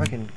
I can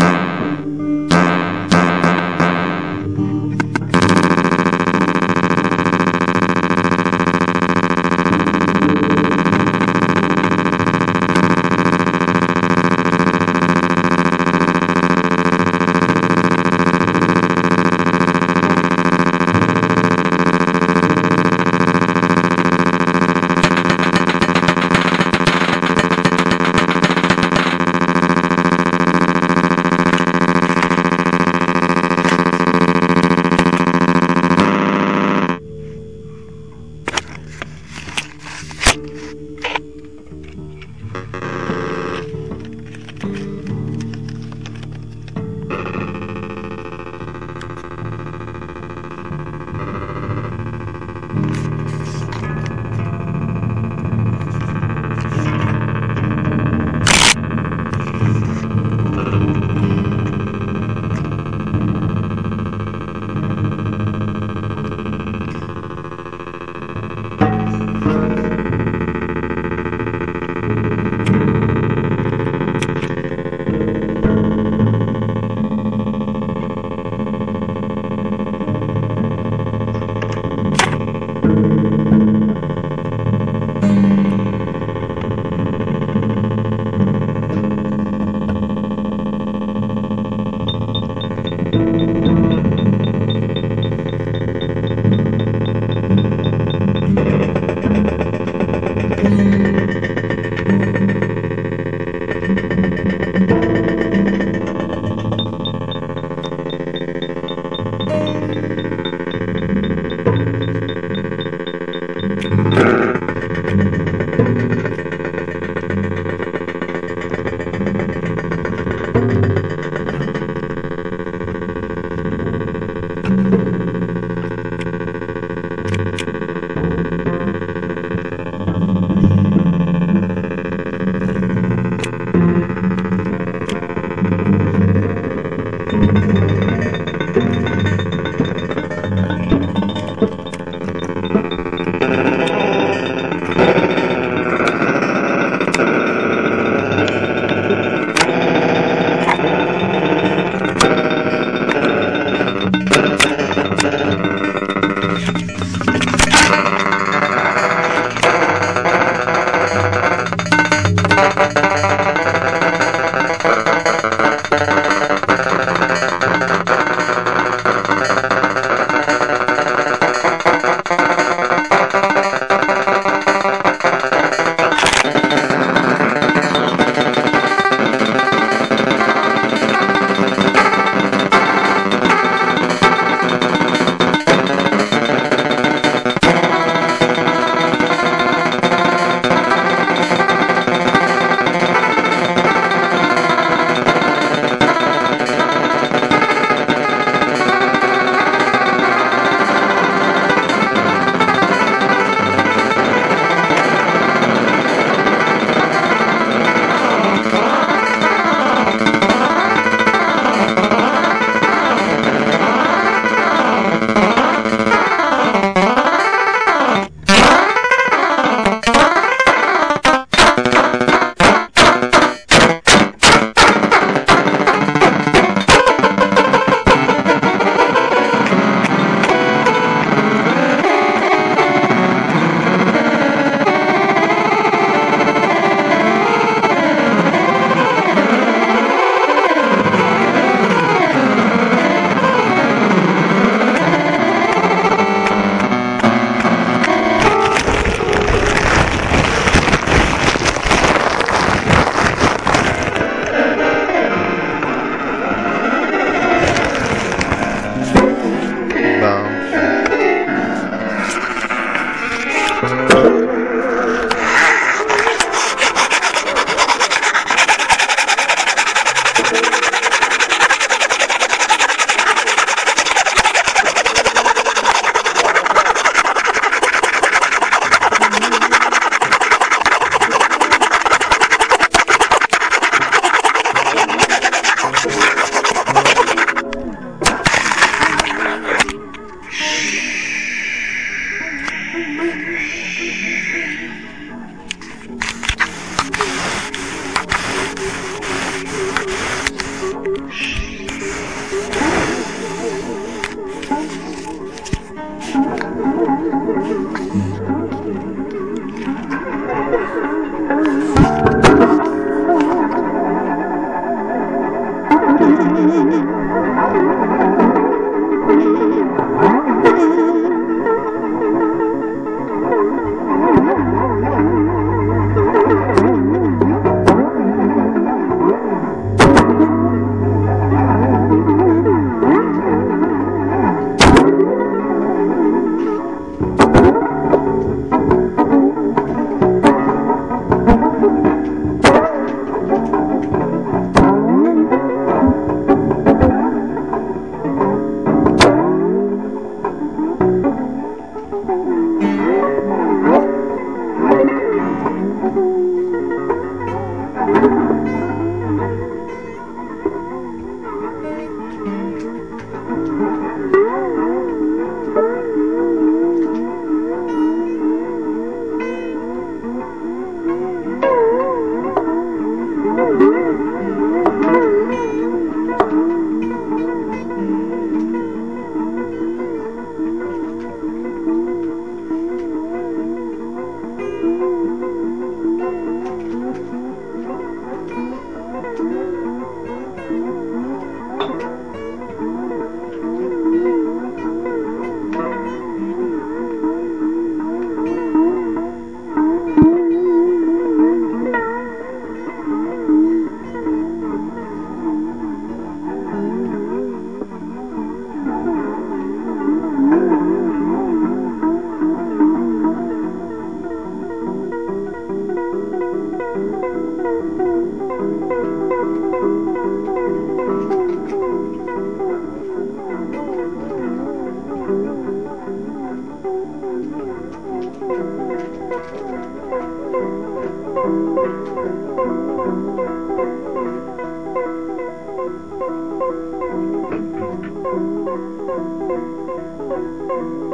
Thank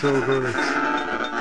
so good.